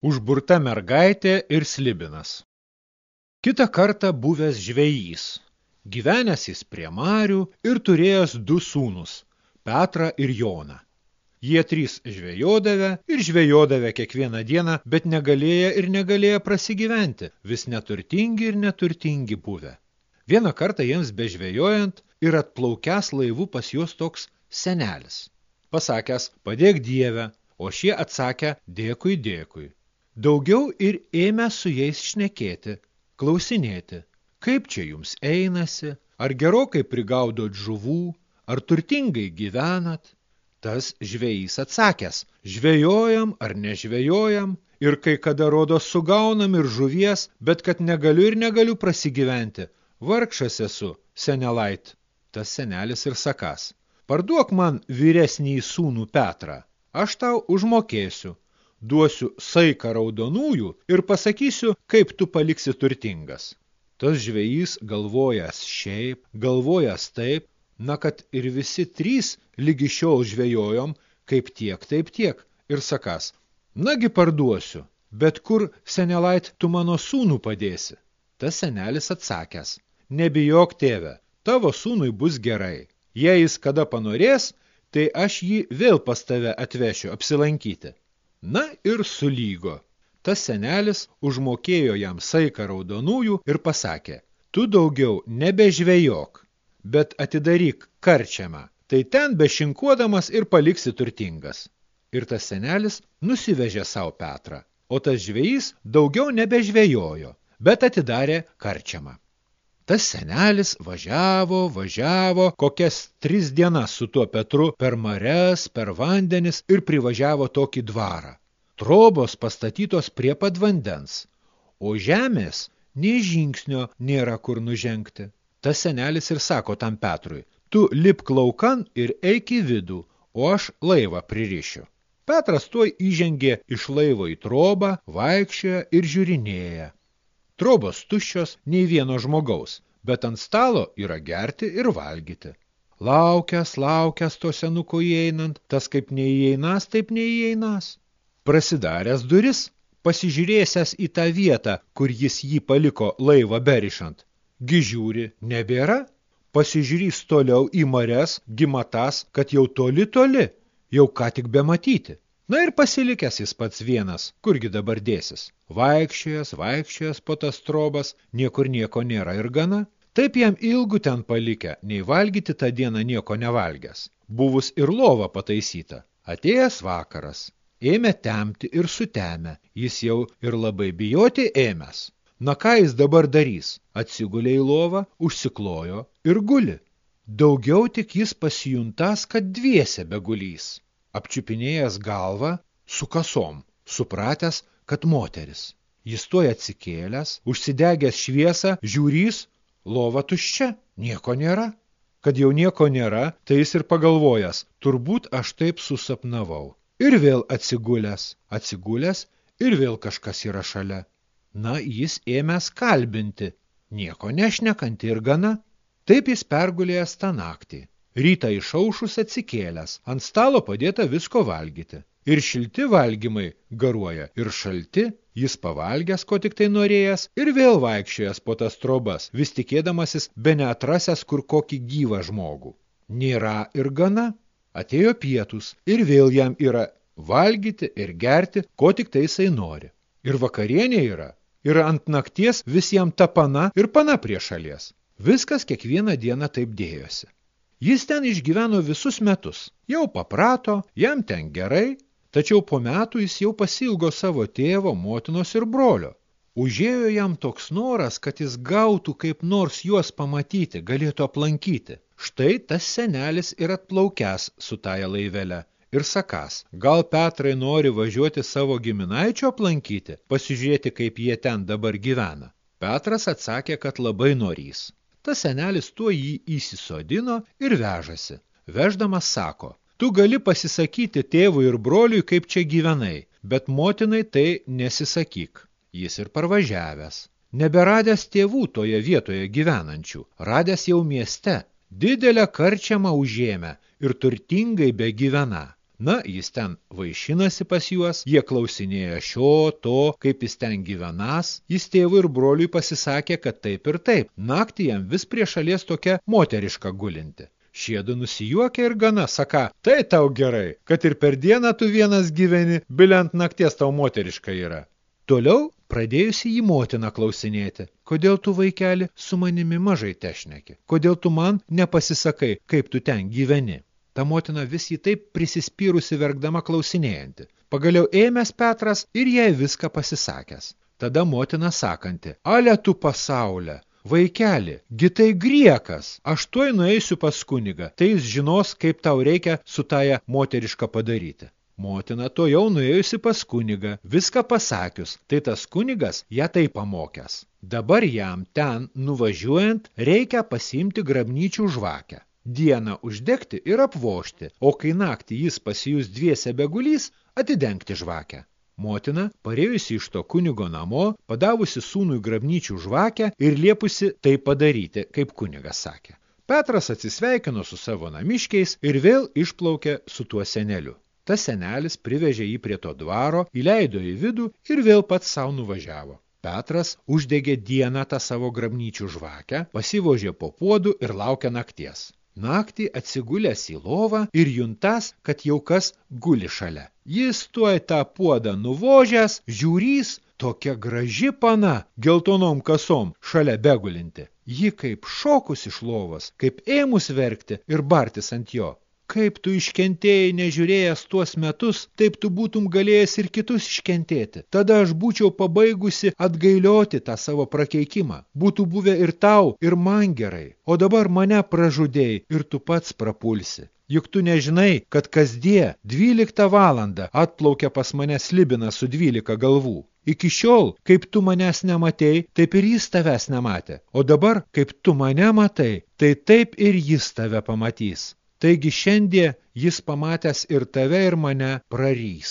Užburta mergaitė ir slibinas. Kita kartą buvęs žvejys, gyvenęs jis prie marių ir turėjęs du sūnus – Petrą ir Joną. Jie trys žvejodavę ir žvejodavę kiekvieną dieną, bet negalėję ir negalėję prasigyventi, vis neturtingi ir neturtingi buvę. Vieną kartą jiems bežvejojant ir atplaukęs laivu pas juos toks senelis. Pasakęs, padėk dievę, o šie atsakė, dėkui, dėkui. Daugiau ir ėmė su jais šnekėti, klausinėti, kaip čia jums einasi, ar gerokai prigaudot žuvų, ar turtingai gyvenat. Tas žvejys atsakęs, žvejojam ar nežvejojam, ir kai kada rodo sugaunam ir žuvies, bet kad negaliu ir negaliu prasigyventi. Vargšas esu, senelait. Tas senelis ir sakas, parduok man vyresnį sūnų Petrą, aš tau užmokėsiu duosiu saiką raudonųjų ir pasakysiu, kaip tu paliksi turtingas. Tas žvejys galvojas šiaip, galvojas taip, na kad ir visi trys lygi šiol žvejojom, kaip tiek, taip tiek, ir sakas, nagi parduosiu, bet kur, senelait, tu mano sūnų padėsi? Tas senelis atsakęs, nebijok tėve, tavo sūnui bus gerai. Jei jis kada panorės, tai aš jį vėl pas tave atvešiu apsilankyti. Na ir sulygo. Tas senelis užmokėjo jam saiką raudonųjų ir pasakė, tu daugiau nebežvejok, bet atidaryk karčiamą, tai ten bešinkuodamas ir paliksi turtingas. Ir tas senelis nusivežė savo Petrą, o tas žvejys daugiau nebežvejojo, bet atidarė karčiamą. Tas senelis važiavo, važiavo kokias tris dienas su tuo Petru per mares, per vandenis ir privažiavo tokį dvarą. Trobos pastatytos prie pat vandens, o žemės nei žingsnio nėra kur nužengti. Tas senelis ir sako tam Petrui, tu lip klaukan ir eik į vidų, o aš laivą pririšiu. Petras tuoj įžengė iš laivo į trobą, vaikščioja ir žiūrinėja. Trobos tuščios nei vieno žmogaus, bet ant stalo yra gerti ir valgyti. Laukęs, laukęs to senuko įeinant, tas kaip neįeinas, taip neįeinas. Prasidaręs duris, pasižiūrėsęs į tą vietą, kur jis jį paliko laivą berišant. Gižiūri nebėra, pasižiūrys toliau į marias, gimatas, kad jau toli toli, jau ką tik bematyti. Na ir pasilikęs jis pats vienas, kurgi dabar dėsis. Vaikščiojas, vaikščiojas po tas trobas, niekur nieko nėra ir gana. Taip jam ilgu ten palikę, nei valgyti tą dieną nieko nevalgęs. Buvus ir lova pataisyta. Atėjęs vakaras. Ėmė temti ir sutemę. Jis jau ir labai bijoti ėmęs. Na ką jis dabar darys? Atsigulė į lovą, užsiklojo ir guli. Daugiau tik jis pasijuntas, kad dviese begulys apčiupinėjęs galvą su kasom, supratęs, kad moteris. Jis tuoj atsikėlęs, užsidegęs šviesą, žiūrys, lova tuščia, nieko nėra. Kad jau nieko nėra, tai jis ir pagalvojęs, turbūt aš taip susapnavau. Ir vėl atsigulęs, atsigulęs, ir vėl kažkas yra šalia. Na, jis ėmęs kalbinti, nieko nešnekanti ir gana. Taip jis pergulėjęs tą naktį. Rytą išaušus atsikėlęs, ant stalo padėta visko valgyti. Ir šilti valgymai garuoja, ir šalti, jis pavalgęs, ko tik tai norėjęs, ir vėl vaikščiojas po tas trobas, vis tikėdamasis be neatrasęs kur kokį gyvą žmogų. Nėra ir gana. Atėjo pietus, ir vėl jam yra valgyti ir gerti, ko tik tai jisai nori. Ir vakarienė yra, ir ant nakties vis jam ta pana ir pana prie šalies. Viskas kiekvieną dieną taip dėjosi. Jis ten išgyveno visus metus, jau paprato, jam ten gerai, tačiau po metų jis jau pasilgo savo tėvo, motinos ir brolio. Užėjo jam toks noras, kad jis gautų kaip nors juos pamatyti, galėtų aplankyti. Štai tas senelis ir atplaukęs su taja laivelė. Ir sakas, gal Petrai nori važiuoti savo giminaičio aplankyti, pasižiūrėti, kaip jie ten dabar gyvena. Petras atsakė, kad labai norys. Tas senelis tuo jį įsisodino ir vežasi. Veždamas sako, tu gali pasisakyti tėvui ir broliui, kaip čia gyvenai, bet motinai tai nesisakyk. Jis ir parvažiavęs. Neberadęs tėvų toje vietoje gyvenančių, radęs jau mieste, didelę karčiamą užėmę ir turtingai be gyvena. Na, jis ten vaišinasi pas juos, jie klausinėja šio, to, kaip jis ten gyvenas. Jis tėvui ir broliui pasisakė, kad taip ir taip. Naktį jam vis prie šalies tokia moteriška gulinti. Šiedu nusijuokia ir gana, saka, tai tau gerai, kad ir per dieną tu vienas gyveni, biliant nakties tau moteriška yra. Toliau pradėjusi jį motina klausinėti, kodėl tu vaikeli su manimi mažai tešneki, kodėl tu man nepasisakai, kaip tu ten gyveni. Ta motina vis jį taip prisispyrusi verkdama klausinėjanti. Pagaliau ėmęs Petras ir jai viską pasisakęs. Tada motina sakanti, ale tu pasaulė, vaikeli, gitai griekas, aš tuoj nueisiu pas kunigą, tai jis žinos, kaip tau reikia su taja moterišką padaryti. Motina to jau nuėjusi pas kunigą, viską pasakius, tai tas kunigas ją tai pamokęs. Dabar jam ten, nuvažiuojant, reikia pasiimti grabnyčių žvakę dieną uždegti ir apvošti, o kai naktį jis pasijus dviese begulys, atidengti žvakę. Motina, parėjusi iš to kunigo namo, padavusi sūnui grabnyčių žvakę ir liepusi tai padaryti, kaip kunigas sakė. Petras atsisveikino su savo namiškiais ir vėl išplaukė su tuo seneliu. Tas senelis privežė jį prie to dvaro, įleido į vidų ir vėl pats savo nuvažiavo. Petras uždegė dieną tą savo grabnyčių žvakę, pasivožė po puodų ir laukia nakties. Naktį atsigulęs į lovą ir juntas, kad jau kas guli šalia. Jis tuoj tą puodą nuvožęs, žiūrys, tokia graži pana, geltonom kasom, šalia begulinti. Ji kaip šokus iš lovos, kaip ėmus verkti ir bartis ant jo. Kaip tu iškentėjai nežiūrėjęs tuos metus, taip tu būtum galėjęs ir kitus iškentėti. Tada aš būčiau pabaigusi atgailioti tą savo prakeikimą. Būtų buvę ir tau, ir man gerai. O dabar mane pražudėjai ir tu pats prapulsi. Juk tu nežinai, kad kasdie 12 valandą atplaukia pas mane slibina su 12 galvų. Iki šiol, kaip tu manęs nematei, taip ir jis tavęs nematė. O dabar, kaip tu mane matai, tai taip ir jis tave pamatys. Taigi šiandie jis pamatęs ir tave ir mane prarys.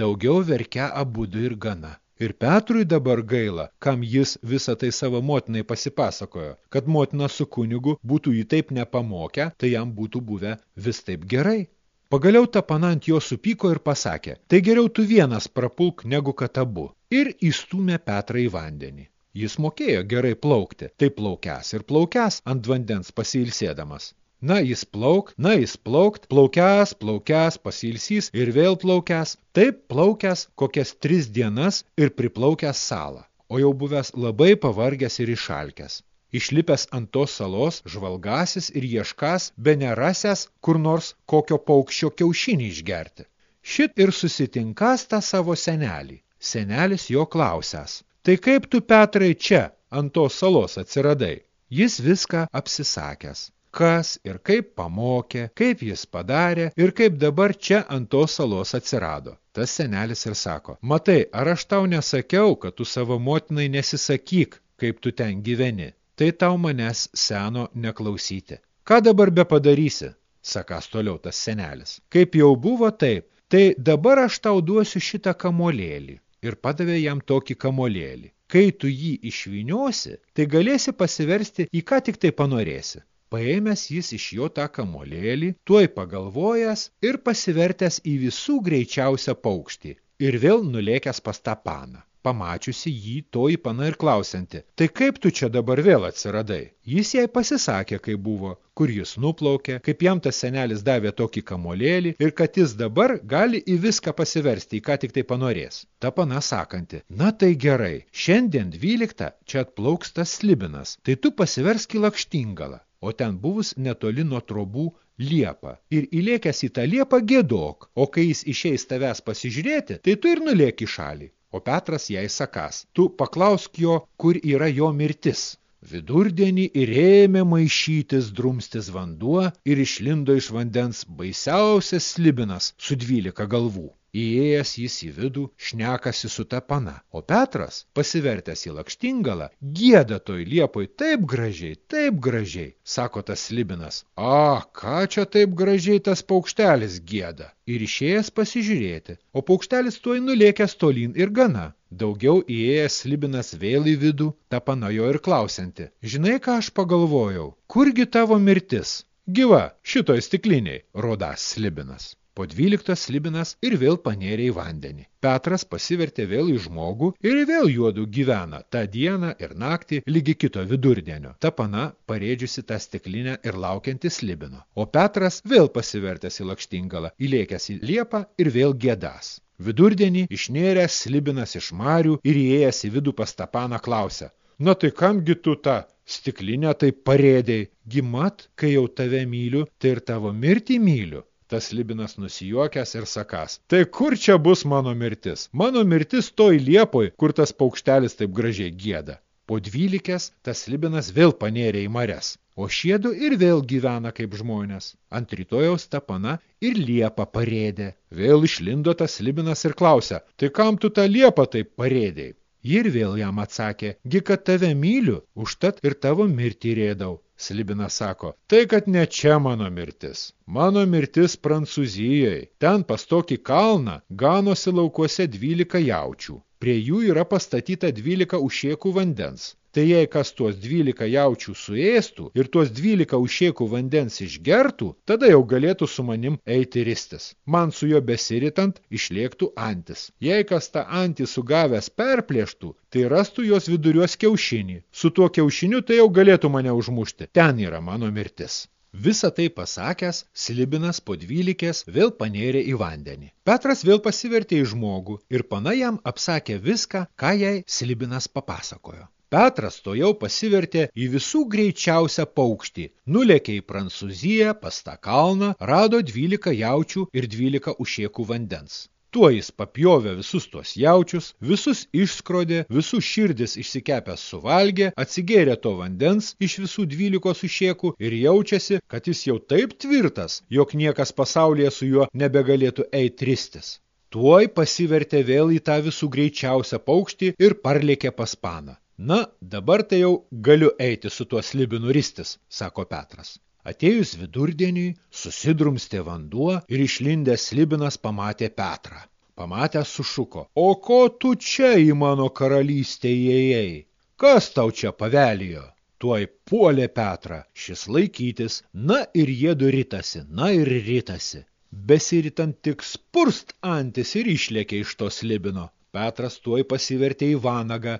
Daugiau verkia abudu ir gana. Ir Petrui dabar gaila, kam jis visą tai savo motinai pasipasakojo, kad motina su kunigu būtų jį taip nepamokę, tai jam būtų buvę vis taip gerai. Pagaliau ta pana ant jo supyko ir pasakė, tai geriau tu vienas prapulk negu kad abu. Ir įstumė Petrą į vandenį. Jis mokėjo gerai plaukti, tai plaukęs ir plaukęs ant vandens pasilsėdamas. Na, jis plauk, na, jis plaukt, plaukias, plaukias, pasilsys ir vėl plaukias, taip plaukias kokias tris dienas ir priplaukęs salą, o jau buvęs labai pavargęs ir išalkęs. Išlipęs ant tos salos, žvalgasis ir ieškas, be nerasęs, kur nors kokio paukščio kiaušinį išgerti. Šit ir susitinkas tą savo senelį. Senelis jo klausęs, tai kaip tu, Petrai, čia, ant tos salos atsiradai? Jis viską apsisakęs kas ir kaip pamokė, kaip jis padarė ir kaip dabar čia ant tos salos atsirado. Tas senelis ir sako, matai, ar aš tau nesakiau, kad tu savo motinai nesisakyk, kaip tu ten gyveni, tai tau manęs seno neklausyti. Ką dabar be padarysi, sakas toliau tas senelis. Kaip jau buvo taip, tai dabar aš tau duosiu šitą kamolėlį. Ir padavė jam tokį kamolėlį. Kai tu jį išviniosi, tai galėsi pasiversti į ką tik tai panorėsi. Paėmęs jis iš jo tą kamolėlį, tuoj pagalvojęs ir pasivertęs į visų greičiausią paukštį ir vėl nulėkęs pas tą paną. Pamačiusi jį, toji pana ir klausianti, tai kaip tu čia dabar vėl atsiradai? Jis jai pasisakė, kaip buvo, kur jis nuplaukė, kaip jam tas senelis davė tokį kamolėlį ir kad jis dabar gali į viską pasiversti, į ką tik tai panorės. Ta pana sakanti, na tai gerai, šiandien 12 čia atplauks tas slibinas, tai tu pasiversk į lakštingalą o ten buvus netoli nuo trobų liepą. Ir įlėkęs į tą liepą gėdok, o kai jis išeis tavęs pasižiūrėti, tai tu ir nulėk į šalį. O Petras jai sakas, tu paklausk jo, kur yra jo mirtis. Vidurdienį ir ėmė maišytis drumstis vanduo ir išlindo iš vandens baisiausias slibinas su dvylika galvų. Įėjęs jis į vidų, šnekasi su ta pana, o Petras, pasivertęs į lakštingalą, gėda toj liepoj taip gražiai, taip gražiai, sako tas slibinas. A, ką čia taip gražiai tas paukštelis gėda? Ir išėjęs pasižiūrėti, o paukštelis tuoj nulėkęs tolyn ir gana. Daugiau įėjęs slibinas vėl į vidų, ta pana jo ir klausianti. Žinai, ką aš pagalvojau? Kurgi tavo mirtis? Gyva, šitoj stikliniai, rodas slibinas. Po dvyliktos slibinas ir vėl panėrė į vandenį. Petras pasivertė vėl į žmogų ir vėl juodų gyvena tą dieną ir naktį lygi kito vidurdienio. Ta pana parėdžiusi tą stiklinę ir laukianti slibino. O Petras vėl pasivertęs į lakštingalą, įlėkęs į liepą ir vėl gėdas. Vidurdienį išnėręs slibinas iš marių ir įėjęs į vidų pas tą paną klausia. Na tai kamgi tu tą stiklinę tai parėdėjai? Gimat, kai jau tave myliu, tai ir tavo mirtį myliu. Tas Libinas nusijuokęs ir sakas, tai kur čia bus mano mirtis? Mano mirtis toj liepoj, kur tas paukštelis taip gražiai gėda. Po dvylikės tas Libinas vėl panėrė į mares, o šiedu ir vėl gyvena kaip žmonės. Ant rytojaus ta pana ir liepą parėdė. Vėl išlindo tas Libinas ir klausia, tai kam tu tą liepą taip parėdėjai? Ir vėl jam atsakė, gi kad tave myliu, užtat ir tavo mirtį rėdau. Slibinas sako, tai kad ne čia mano mirtis. Mano mirtis Prancūzijoje. Ten pas tokį kalną ganosi laukuose dvylika jaučių. Prie jų yra pastatyta dvylika ušiekų vandens. Tai jei kas tuos dvylika jaučių suėstų ir tuos dvylika užšėkų vandens išgertų, tada jau galėtų su manim eiti ristis. Man su juo besiritant išlėktų antis. Jei kas tą antį sugavęs perplėštų, tai rastų jos viduriuos kiaušinį. Su tuo kiaušiniu tai jau galėtų mane užmušti. Ten yra mano mirtis. Visą tai pasakęs, Slibinas po dvylikės vėl panėrė į vandenį. Petras vėl pasivertė į žmogų ir pana jam apsakė viską, ką jai Slibinas papasakojo. Petras to jau pasivertė į visų greičiausią paukštį, nulėkė į Prancūziją, pas tą kalną, rado 12 jaučių ir 12 ušiekų vandens. Tuo jis papjovė visus tuos jaučius, visus išskrodė, visus širdis išsikepęs suvalgė, atsigėrė to vandens iš visų dvylikos ušiekų ir jaučiasi, kad jis jau taip tvirtas, jog niekas pasaulyje su juo nebegalėtų eiti ristis. Tuoj pasivertė vėl į tą visų greičiausią paukštį ir parlėkė pas paną. Na, dabar tai jau galiu eiti su tuo slibinu ristis, sako Petras. Atėjus vidurdieniui, susidrumstė vanduo ir išlindęs slibinas pamatė Petrą. Pamatęs sušuko, o ko tu čia į mano karalystę įėjai? Kas tau čia pavelijo? Tuoj puolė Petrą, šis laikytis, na ir jie duritasi, na ir rytasi. Besiritant tik spurst antis ir išlėkė iš to slibino. Petras tuoj pasivertė į vanagą,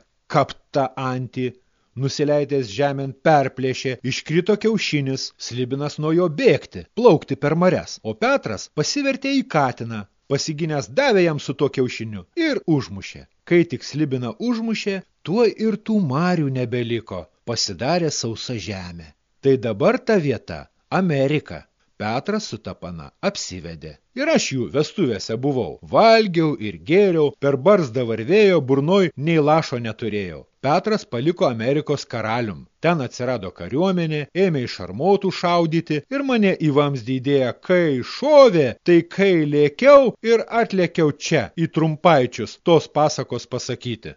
kapta antį, nusileidęs žemėn perplėšė, iškrito kiaušinis, slibinas nuo jo bėgti, plaukti per marias, o Petras pasivertė į katiną, pasiginęs davė jam su tuo kiaušiniu ir užmušė. Kai tik slibina užmušė, tuo ir tų marių nebeliko, pasidarė sausa žemė. Tai dabar ta vieta – Amerika. Petras su tapana apsivedė. Ir aš jų vestuvėse buvau. Valgiau ir gėriau, per barzdą varvėjo, burnoj nei lašo neturėjau. Petras paliko Amerikos karalium. Ten atsirado kariuomenė, ėmė iš armotų šaudyti ir mane į vamzdį įdėję, kai šovė, tai kai lėkiau ir atlėkiau čia, į trumpaičius, tos pasakos pasakyti.